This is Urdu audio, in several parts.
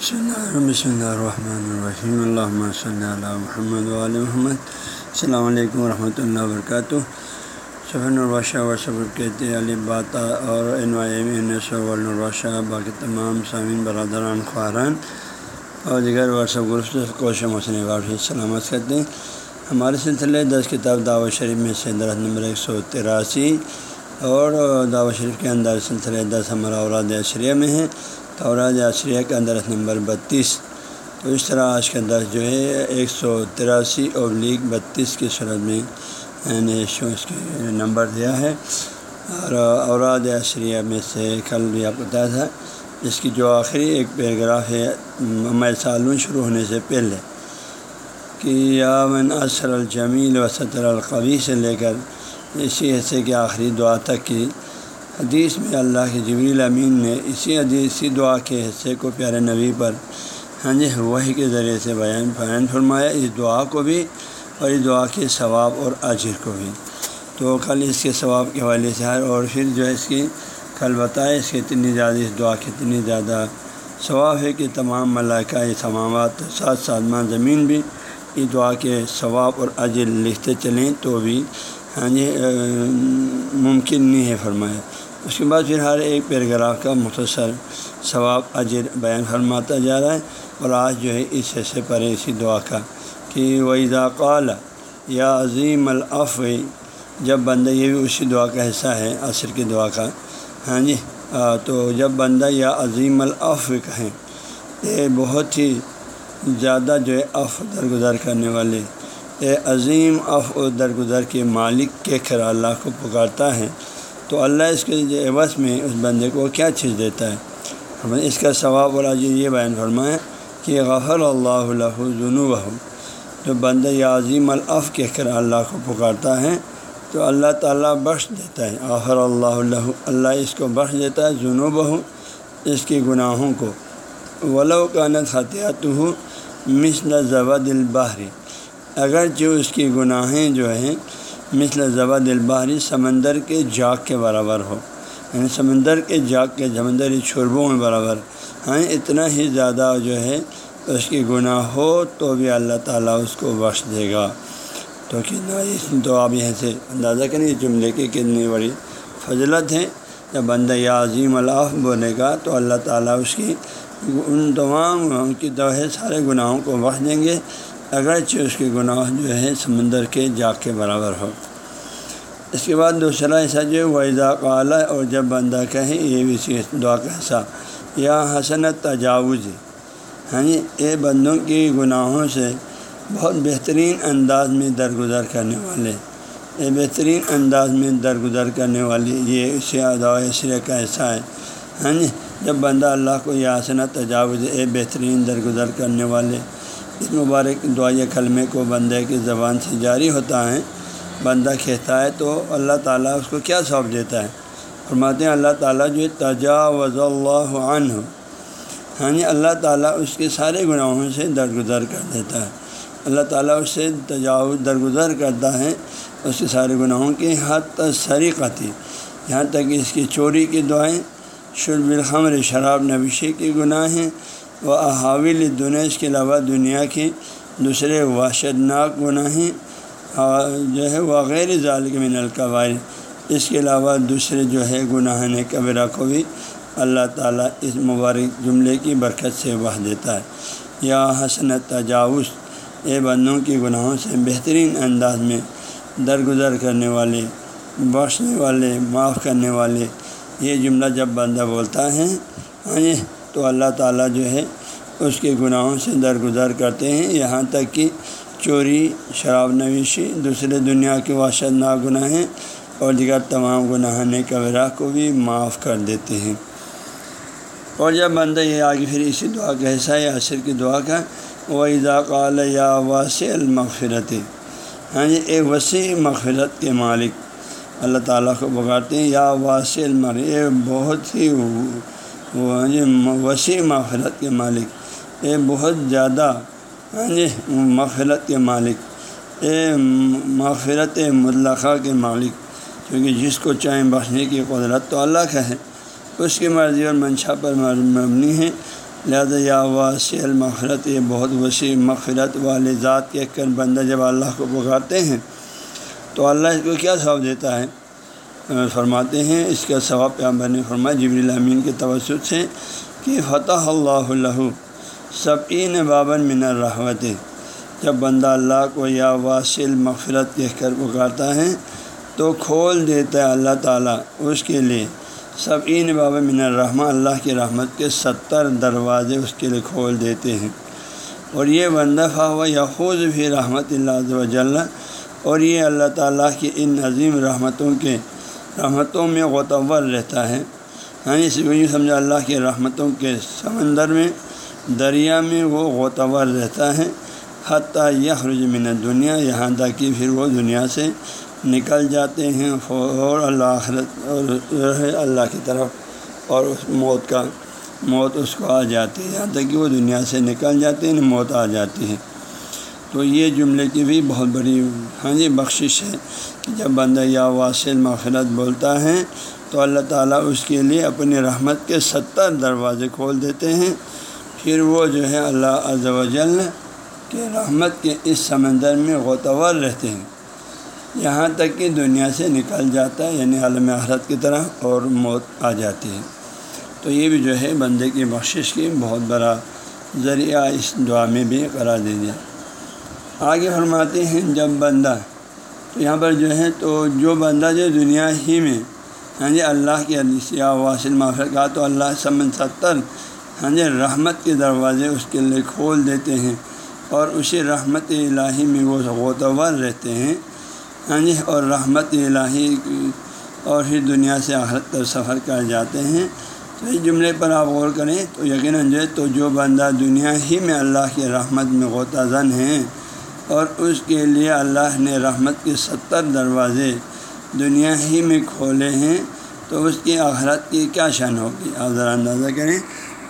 بسم اللہ بسم اللہ الرحمن الرحیم اللہ صلی اللہ محمد علیہ محمد السلام علیکم ورحمۃ اللہ وبرکاتہ صفن الباشہ و کہتے علی باتا اور این وائی باقی تمام سامعین برادران خواران اور دیگر ورثہ گروپ کوش مسئلہ وار سلامت کرتے ہیں ہمارے سلسلے دس کتاب دعوت شریف میں سے درخت نمبر ایک سو تراسی اور دعوت شریف کے اندر سلسلے دس ہمارا اوراد عشریہ میں ہے، تو اوراد عشریہ کے اندر نمبر بتیس۔ تو اس طرح آج کا درس جو ہے، ایک سو تراسی اور لیگ بتیس کی صورت میں یعنی اس کے نمبر دیا ہے۔ اور اوراد عشریہ میں سے کل بھی آپ بتایا تھا، اس کی جو آخری ایک پیراگراف ہے میں سالون شروع ہونے سے پہلے، کہ یا من اثر الجمیل و سطر القوی سے لے کر اسی حصے کے آخری دعا تک کی۔ حدیث میں اللہ کے جبریل امین نے اسی حدیث، اسی دعا کے حصے کو پیارے نبی پر ہاں جی وہی کے ذریعے سے بیان بیان فرمایا۔ اس دعا کو بھی اور اس دعا کے ثواب اور اجر کو بھی۔ تو کل اس کے ثواب کے حوالے سے اور پھر جو ہے اس کی، کل بتائے اس کی اتنی زیادہ، اس دعا کی اتنی زیادہ ثواب ہے کہ تمام ملائکہ، یہ تمامات ساتھ ساتھ زمین بھی اس دعا کے ثواب اور اجر لکھتے چلیں تو بھی ہاں جی ممکن نہیں ہے فرمایا۔ اس کے بعد پھر ہر ایک پیراگراف کا مختصر ثواب اجر بیان فرماتا جا رہا ہے۔ اور آج جو ہے، اس حصے پر ہے، اسی دعا کا کہ وہ قال یا عظیم الف جب بندہ، یہ بھی اسی دعا کا حصہ ہے، عصر کی دعا کا۔ ہاں جی تو جب بندہ یا عظیم الف کہیں یہ بہت ہی زیادہ جو ہے اف درگزر کرنے والے اے عظیم اف و درگزر کے مالک کے کر اللہ کو پکارتا ہے، تو اللہ اس کے عوض میں اس بندے کو کیا چیز دیتا ہے؟ اس کا ثواب اور عجیب یہ بیان فرمائیں کہ غفر اللہ اللہ جنوب جو بندہ یا عظیم الف کہہ کر اللہ کو پکارتا ہے، تو اللہ تعالیٰ بخش دیتا ہے۔ غفر اللہ اللہ اللہ اس کو بخش دیتا ہے جنوب اس کے گناہوں کو۔ ولو کا نت خطیات ہو مثل زبد البحری اگرچہ اس کی گناہیں جو ہیں، مثل زبد البحری سمندر کے جاگ کے برابر ہو۔ یعنی سمندر کے جاگ کے سمندری شربوں میں برابر۔ ہاں اتنا ہی زیادہ جو ہے اس کی گناہ ہو تو بھی اللہ تعالیٰ اس کو بخش دے گا۔ تو کتنا اس تو آپ یہاں سے اندازہ کریں اس جملے کی کتنی بڑی فضلت ہے۔ جب بندہ یا عظیم اللہ بولے گا تو اللہ تعالیٰ اس کی ان تمام ان کی ہے، سارے گناہوں کو بخش دیں گے۔ اگرچہ اس کے گناہ جو ہے سمندر کے جاگ کے برابر ہو اس کے بعد دوسرا ایسا جو ہے ویزا قالا اور جب بندہ کہیں یہ بھی اسی دعا کا حصہ۔ یا حسنت تجاوز ہاں جی یعنی یہ بندوں کی گناہوں سے بہت بہترین انداز میں درگزر کرنے والے۔ یہ بہترین انداز میں درگزر کرنے والی، یہ اسی دعا شرح کا حصہ ہے۔ ہاں جی جب بندہ اللہ کو یہ حسنت تجاوز اے بہترین درگزر کرنے والے اس مبارک دعائیں کلمے کو بندے کی زبان سے جاری ہوتا ہے۔ بندہ کہتا ہے تو اللہ تعالیٰ اس کو کیا سونپ دیتا ہے؟ فرماتے ہیں اللہ تعالیٰ جو تجاوز اللہ عنہ ہاں جی اللہ تعالیٰ اس کے سارے گناہوں سے درگزر کر دیتا ہے۔ اللہ تعالیٰ اس سے تجاوز درگزر کرتا ہے اس کے سارے گناہوں کی حد تک سریقتی، یہاں تک اس کی چوری کی دعائیں، شرب الخمر، شراب نوشی کی گناہ ہیں و احاول دنیا اس کے علاوہ دنیا کی دوسرے واشدناک گناہیں جو ہے وہ غیر ظالق من القبائر اس کے علاوہ دوسرے جو ہے گناہ کبرہ کو بھی اللہ تعالیٰ اس مبارک جملے کی برکت سے وہ دیتا ہے۔ یا حسنت تجاوز، اے بندوں کی گناہوں سے بہترین انداز میں درگزر کرنے والے، بخشنے والے، معاف کرنے والے، یہ جملہ جب بندہ بولتا ہے ہاں تو اللہ تعالیٰ جو ہے اس کے گناہوں سے درگزر کرتے ہیں۔ یہاں تک کہ چوری، شراب نویشی دوسرے دنیا کے واشد نا گناہیں اور دیگر تمام گناہ کبرا کو بھی معاف کر دیتے ہیں۔ اور جب بندہ یہ آگے پھر اسی دعا کا حصہ ہے عصر کی دعا کا وہ قال یا واسع المغفرت ہاں جی ایک وسیع مغفرت کے مالک، اللہ تعالیٰ کو پکارتے ہیں، یا واسع المر یہ بہت ہی ہاں جی وسیع مغفرت کے مالک یہ بہت زیادہ ہاں جی مغفرت کے مالک، اے مغفرت مطلقہ کے مالک، کیونکہ جس کو چاہیں بخشنے کی قدرت تو اللہ کا ہے، اس کی مرضی اور منشا پر مبنی ہے۔ لہٰذا یا واسع المغفرت، یہ بہت وسیع مغفرت والے ذات کہہ کر بندہ جب اللہ کو پکارتے ہیں، تو اللہ اس کو کیا ثواب دیتا ہے؟ فرماتے ہیں، اس کا ثواب پیامبر نے فرمایا جبری الامین کے توسط سے، کہ فتح اللہ اللہ سب عین بابن من الرحمت۔ جب بندہ اللہ کو یا واصل مغفرت کہہ کر پکارتا ہے، تو کھول دیتا ہے اللہ تعالیٰ اس کے لیے۔ سب عین بابا من الرحمٰ اللہ کی رحمت کے ستر دروازے اس کے لیے کھول دیتے ہیں۔ اور یہ بندہ و یحوظ بھی رحمت اللہ وجل اور یہ اللہ تعالیٰ کی ان عظیم رحمتوں کے رحمتوں میں غتور رہتا ہے۔ ہاں اس لیے سمجھا اللہ کی رحمتوں کے سمندر میں، دریا میں وہ غتور رہتا ہے۔ حتیٰ یخرج من دنیا یہاں تک کہ پھر وہ دنیا سے نکل جاتے ہیں اور اللہ آخرت اور اللہ کی طرف اور اس موت کا، موت اس کو آ جاتی ہے۔ یہاں تک کہ وہ دنیا سے نکل جاتے ہیں، موت آ جاتی ہے۔ تو یہ جملے کی بھی بہت بڑی ہاں جی بخشش ہے کہ جب بندہ یا واصل مغفرت بولتا ہے تو اللہ تعالیٰ اس کے لیے اپنی رحمت کے ستر دروازے کھول دیتے ہیں۔ پھر وہ جو ہے اللہ عز و جل کے رحمت کے اس سمندر میں غوطور رہتے ہیں۔ یہاں تک کہ دنیا سے نکل جاتا ہے یعنی عالم حرت کی طرح اور موت آ جاتی ہے۔ تو یہ بھی جو ہے بندے کی بخشش کی بہت بڑا ذریعہ اس دعا میں بھی قرار دے دیا آگے فرماتے ہیں جب بندہ، تو یہاں پر جو ہے تو جو بندہ جو دنیا ہی میں ہاں جی اللہ کی یا واصل معافر کا، تو اللہ سمن ستر ہاں جی رحمت کے دروازے اس کے لیے کھول دیتے ہیں اور اسی رحمت الہی میں وہ غوطور رہتے ہیں ہاں جی اور رحمت الہی اور پھر دنیا سے آخرت پر سفر کر جاتے ہیں۔ تو اس جملے پر آپ غور کریں تو یقیناً جو تو جو بندہ دنیا ہی میں اللہ کی رحمت میں غوطہ زن ہیں اور اس کے لیے اللہ نے رحمت کے ستر دروازے دنیا ہی میں کھولے ہیں، تو اس کی آخرت کی کیا شان ہوگی؟ آپ ذرا اندازہ کریں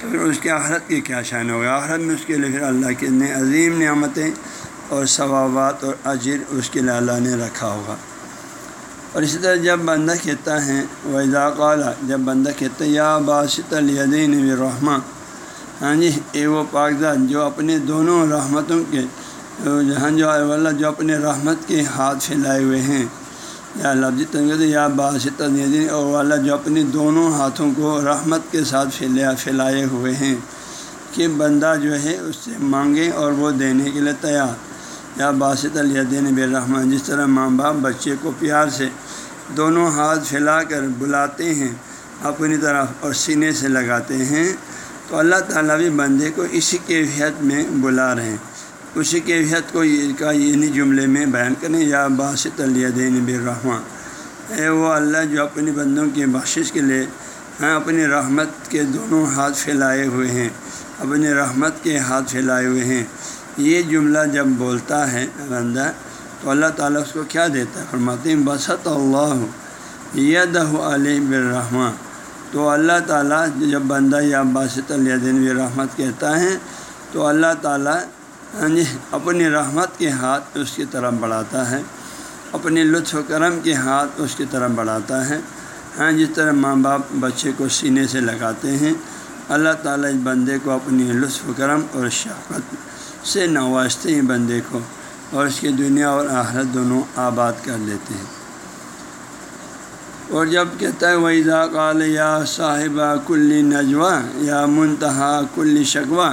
تو پھر اس کی آخرت کی کیا شان ہوگی؟ آخرت میں اس کے لیے پھر اللہ کے نئے عظیم نعمتیں اور ثوابات اور اجر اس کے لیے اللہ نے رکھا ہوگا۔ اور اسی طرح جب بندہ کہتا ہے وضاء اعلیٰ جب بندہ کہتا ہے، یا باشط الدین رحمٰ ہاں جی اے وہ کاغذات جو اپنے دونوں رحمتوں کے جہاں جو اللہ جو اپنے رحمت کے ہاتھ پھیلائے ہوئے ہیں۔ یا لفظی تنگت یا باشط الدین اور اللہ جو اپنے دونوں ہاتھوں کو رحمت کے ساتھ پھیلیا پھیلائے ہوئے ہیں کہ بندہ جو ہے اس سے مانگے اور وہ دینے کے لیے تیار۔ یا باسط الدین برحمٰن جس طرح ماں باپ بچے کو پیار سے دونوں ہاتھ پھیلا کر بلاتے ہیں، اپنی طرف اور سینے سے لگاتے ہیں، تو اللہ تعالیٰ بھی بندے کو اسی کیفیت میں بلا رہے ہیں۔ اسی کیفیت کو کا یہ جملے میں بیان کریں، یا باسط الدین برحمٰ اے وہ اللہ جو اپنی بندوں کی بخشش کے لیے ہیں، اپنی رحمت کے دونوں ہاتھ پھیلائے ہوئے ہیں۔ اپنی رحمت کے ہاتھ پھیلائے ہوئے ہیں۔ یہ جملہ جب بولتا ہے بندہ، تو اللہ تعالیٰ اس کو کیا دیتا ہے؟ فرماتے ہیں، بسط اللہ ید علیہ برحمٰ تو اللہ تعالیٰ جب بندہ یا باسط الدین رحمت کہتا ہے، تو اللہ تعالیٰ ہاں جی اپنی رحمت کے ہاتھ اس کی طرف بڑھاتا ہے۔ اپنے لطف و کرم کے ہاتھ اس کی طرف بڑھاتا ہے۔ ہاں جس طرح ماں باپ بچے کو سینے سے لگاتے ہیں، اللہ تعالیٰ اس بندے کو اپنی لطف و کرم اور شفقت سے نوازتے ہیں بندے کو اور اس کی دنیا اور آخرت دونوں آباد کر لیتے ہیں۔ اور جب کہتا ہے ویزا قال یا صاحبہ کلی نجوا یا منتہا کلی شکوہ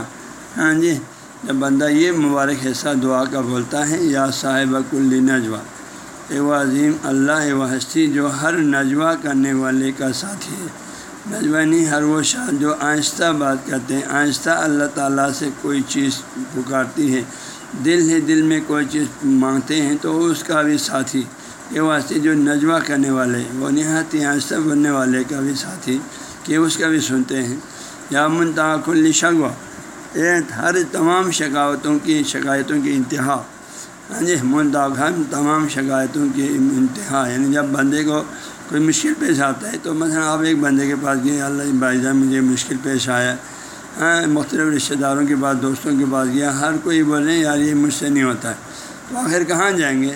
ہاں جی جب بندہ یہ مبارک حصہ دعا کا بولتا ہے، یا صاحبہ کلی نجوا اے وہ عظیم اللہ و ہستی جو ہر نجوا کرنے والے کا ساتھی ہے۔ نجوانی ہر وہ شاہ جو آہستہ بات کرتے ہیں، آہستہ اللہ تعالیٰ سے کوئی چیز پکارتی ہے۔ دل ہی دل میں کوئی چیز مانگتے ہیں تو اس کا بھی ساتھی۔ یہ واسطے جو نجوہ کرنے والے، وہ نہایت ہی آہستہ بننے والے کا بھی ساتھی، کہ اس کا بھی سنتے ہیں۔ یا منتا کل یہ ہر تمام شکایتوں کی شکایتوں کی انتہا۔ ہاں جی منتاخ تمام شکایتوں کی انتہا۔ یعنی جب بندے کو کوئی مشکل پیش آتا ہے تو مثلا آپ ایک بندے کے پاس گئے، اللہ جی بھائی جان، مجھے مشکل پیش آیا۔ ہاں مختلف رشتہ داروں کے پاس، دوستوں کے پاس گیا، ہر کوئی بولے، یار یہ مجھ سے نہیں ہوتا۔ ہے تو آخر کہاں جائیں گے؟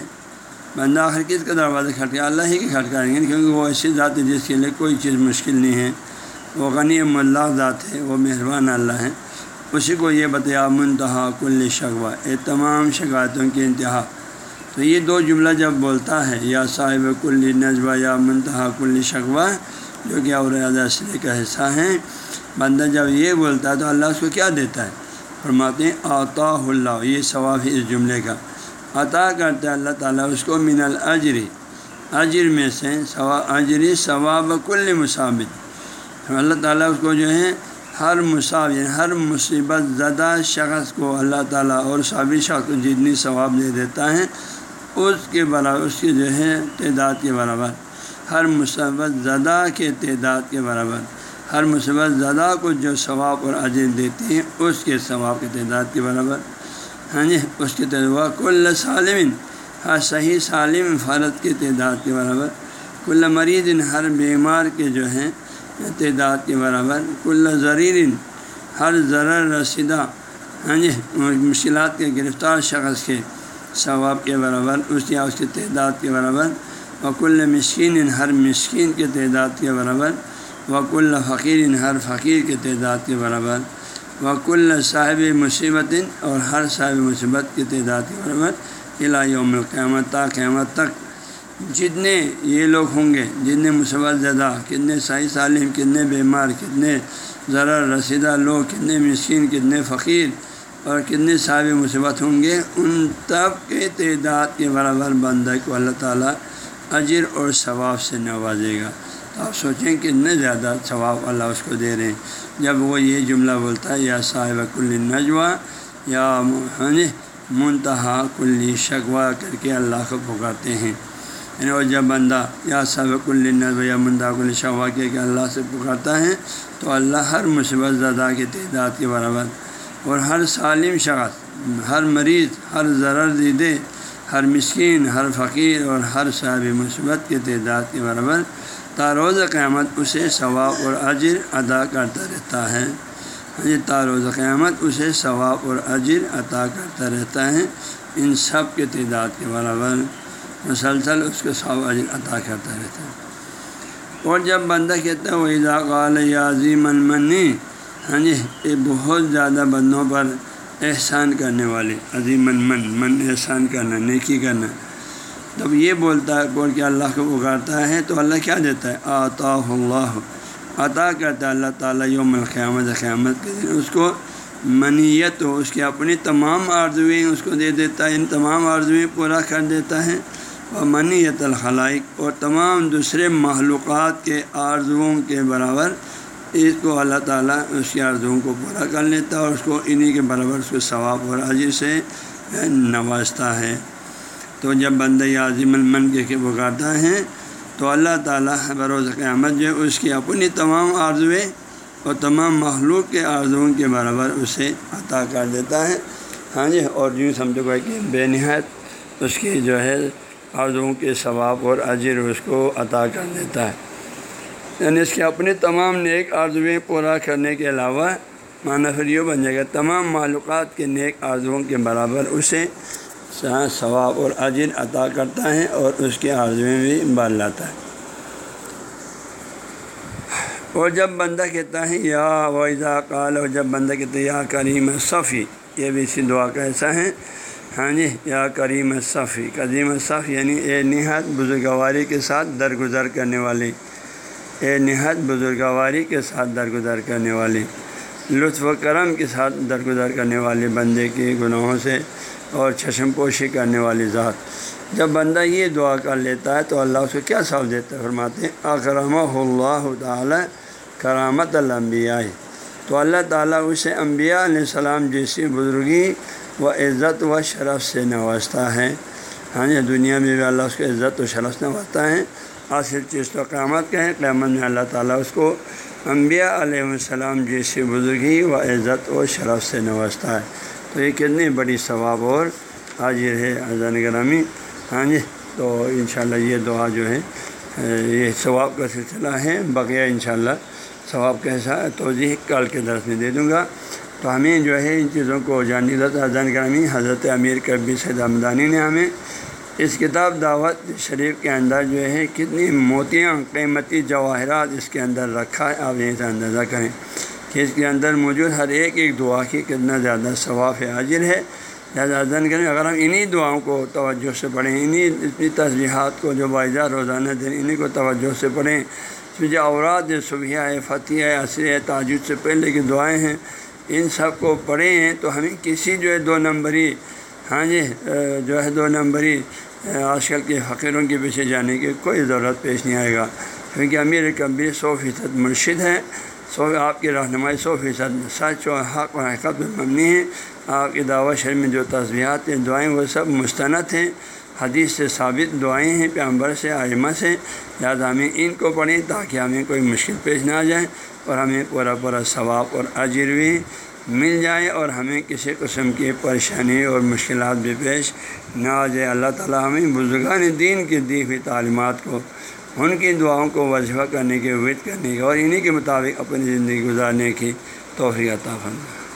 بندہ آخر کس کا دروازہ کھٹکا اللہ ہی کے کھٹکائیں گے یعنی کیونکہ وہ ایسی ذات ہے جس کے لیے کوئی چیز مشکل نہیں ہے۔ وہ غنی ملا ذات ہے، وہ مہربان اللہ ہے۔ اسی کو یہ بتایا، منتہا کل شکوہ یہ تمام شکایتوں کی انتہا۔ تو یہ دو جملہ جب بولتا ہے، یا صاحب کل نجبہ یا منتہا کل شکوہ، جو کہ اور اصلی کا حصہ ہیں بندہ جب یہ بولتا ہے تو اللہ اس کو کیا دیتا ہے؟ فرماتے ہیں آتا اللہ، یہ ثواب ہے اس جملے کا۔ عطا کرتا ہے اللہ تعالیٰ اس کو من الجری اجر میں سے اجری ثواب کل مصابت اللہ تعالیٰ اس کو جو ہے ہر مصاب یعنی ہر مصیبت زدہ شخص کو اللہ تعالیٰ اور صابر شخص کو جتنی ثواب دے دیتا ہے، اس کے برابر، اس کی جو ہے تعداد کے برابر۔ ہر مصیبت زدہ کے تعداد کے برابر۔ ہر مصیبت زدہ کو جو ثواب اور اجر دیتے ہیں اس کے ثواب کی تعداد کے برابر۔ ہاں جی اس کی تعداد کل سالم ہر صحیح سالم فرد کی تعداد کے برابر۔ کل مریض ہر بیمار کے جو ہیں تعداد کے برابر کل زریر ہر ذرر رسیدہ ہاں جی مشکلات کے گرفتار شخص کے ثواب کے برابر، اس یا اس کی تعداد کے برابر، وکل مسکین ہر مسکین کے تعداد کے برابر، وکل فقیر ہر فقیر کے تعداد کے برابر، وکل صاحب مصیبت اور ہر صاحب مصیبت کی تعداد کے برابر الہ یوم القیامت تا قیامت تک۔ جتنے یہ لوگ ہوں گے، جتنے مصیبت زدہ، کتنے صحیح سالم، کتنے بیمار، کتنے ذرا رسیدہ لوگ، کتنے مسکین، کتنے فقیر اور کتنے صاحب مصیبت ہوں گے، ان تب کے تعداد کے برابر بندہ کو اللہ تعالیٰ اجر اور ثواب سے نوازے گا۔ تو آپ سوچیں کتنے زیادہ ثواب اللہ اس کو دے رہے ہیں۔ جب وہ یہ جملہ بولتا ہے، یا صاحب کل نجوا یا منتہا کلی شکوا کر کے اللہ کو پکارتے ہیں۔ یعنی وہ جب بندہ یا صاحب النظ یا مندا کل شوا کے کہ اللہ سے پکارتا ہے، تو اللہ ہر مصیبت زدہ کی تعداد کے برابر۔ اور ہر سالم شخص، ہر مریض، ہر ضرر دیدے، ہر مسکین، ہر فقیر اور ہر صاحب مثبت کے تعداد کے برابر تاروز قیامت اسے ثواب اور اجر ادا کرتا رہتا ہے۔ ہاں جی، یہ تاروز قیامت اسے ثواب اور اجر عطا کرتا رہتا ہے ان سب کے تعداد کے برابر۔ مسلسل اس کو ثواب اجر عطا کرتا رہتا ہے۔ اور جب بندہ کہتا ہے وہ قال یا عظیم المنی ہاں جی یہ بہت زیادہ بندوں پر احسان کرنے والے، عظیم من من من احسان کرنا، نیکی کرنا۔ جب یہ بولتا ہے، بول کے اللہ کو پکارتا ہے، تو اللہ کیا دیتا ہے؟ آتا اللہ۔ عطا کرتا ہے اللہ تعالیٰ یوم القیامت، قیامت کے دن۔ اس کو منیت ہو اس کی اپنی تمام آرزویں، اس کو دے دیتا ہے، ان تمام آرزویں پورا کر دیتا ہے۔ اور منیت الخلائق اور تمام دوسرے معلومات کے آرزوؤں کے برابر اس کو اللہ تعالیٰ اس کی آرزوؤں کو پورا کر لیتا ہے اور اس کو انہی کے برابر اس کو ثواب اور عجیب سے نوازتا ہے۔ تو جب بندہ عظیم المن کے پکارتا ہے، تو اللہ تعالیٰ بروز قیامت جو اس کی اپنی تمام آرزویں اور تمام مخلوق کے آرزوؤں کے برابر اسے عطا کر دیتا ہے۔ ہاں جی اور یوں سمجھو گا کہ بے نہایت اس کی جو ہے آرزوؤں کے ثواب اور اجر اس کو عطا کر دیتا ہے۔ یعنی اس کے اپنے تمام نیک آرزویں پورا کرنے کے علاوہ معنی پھر یہ بن جائے گا۔ تمام معلومات کے نیک آرزوؤں کے برابر اسے ثواب اور اجر عطا کرتا ہے اور اس کے آرزویں بھی بال لاتا ہے۔ اور جب بندہ کہتا ہے، یا ویزا کال اور جب بندہ کہتا ہے، یا کریم صفی، یہ بھی اسی دعا کا ایسا ہے۔ ہاں جی یا کریم صفی، کریم صف یعنی اے نہایت بزرگواری کے ساتھ درگزر کرنے والے اے نہایت بزرگواری کے ساتھ درگزر کرنے والی، لطف و کرم کے ساتھ درگزر کرنے والے بندے کے گناہوں سے اور چشم پوشی کرنے والی ذات۔ جب بندہ یہ دعا کر لیتا ہے تو اللہ اس کو کیا سب دیتا ہے؟ فرماتے ہیں اکرم اللہ تعالیٰ کرامت الانبیاء۔ تو اللہ تعالیٰ اسے انبیاء علیہ السلام جیسی بزرگی و عزت و شرف سے نوازتا ہے۔ ہاں جی دنیا میں بھی اللہ اس کو عزت و شرف نوازتا ہے۔ حاصل چیز تو قیامت کا ہے۔ قیامت میں اللہ تعالیٰ اس کو انبیاء علیہ السلام جیسی بزرگی و عزت و شرف سے نوازتا ہے۔ تو یہ کتنی بڑی ثواب اور حاضر ہے اذان گرامی۔ ہاں جی تو انشاءاللہ یہ دعا جو ہے، یہ ثواب کا سلسلہ ہے۔ بقیہ انشاءاللہ ثواب کیسا توضیح کل کے درس میں دے دوں گا۔ تو ہمیں جو ہے ان چیزوں کو جانی اذان گرامی حضرت امیر کبی سید آمدانی نے ہمیں اس کتاب دعوت شریف کے اندر جو ہے کتنی موتیاں، قیمتی جواہرات اس کے اندر رکھا ہے، آپ یہیں سے اندازہ کریں کہ اس کے اندر موجود ہر ایک ایک دعا کی کتنا زیادہ ثواف حاضر ہے۔ لہٰذا زن کریں، اگر ہم انہی دعاؤں کو توجہ سے پڑھیں، انہی اتنی تصویحات کو جو باعثہ روزانہ دیں انہیں کو توجہ سے پڑھیں۔ جو اوراد صبح ہے، فتح ہے، عصر ہے تاجد سے پہلے کی دعائیں ہیں۔ ان سب کو پڑھیں ہیں تو ہمیں کسی جو ہے دو نمبری ہاں جی جو ہے دو نمبری آج کل کے فقیروں کے پیچھے جانے کی کوئی ضرورت پیش نہیں آئے گا۔ کیونکہ امیر کبیر سو فیصد مرشد ہے سو آپ کی رہنمائی سو فیصد سچ و حق و حقت میں مبنی ہے آپ کی دعوت شریف میں جو تصویرات ہیں، دعائیں، وہ سب مستند ہیں۔ حدیث سے ثابت دعائیں ہیں پیامبر سے، آئمہ سے۔ لہٰذا ہمیں ان کو پڑھیں تاکہ ہمیں کوئی مشکل پیش نہ آ جائے اور ہمیں پورا پورا ثواب اور عجر بھی مل جائے اور ہمیں کسی قسم کی پریشانی اور مشکلات بھی پیش نہ آ جائے۔ اللہ تعالیٰ ہمیں بزرگان دین کی دی ہوئی تعلیمات کو، ان کی دعاؤں کو وظیفہ کرنے کی وید کرنے کی اور انہیں کے مطابق اپنی زندگی گزارنے کی توفیع عطا فرمائے۔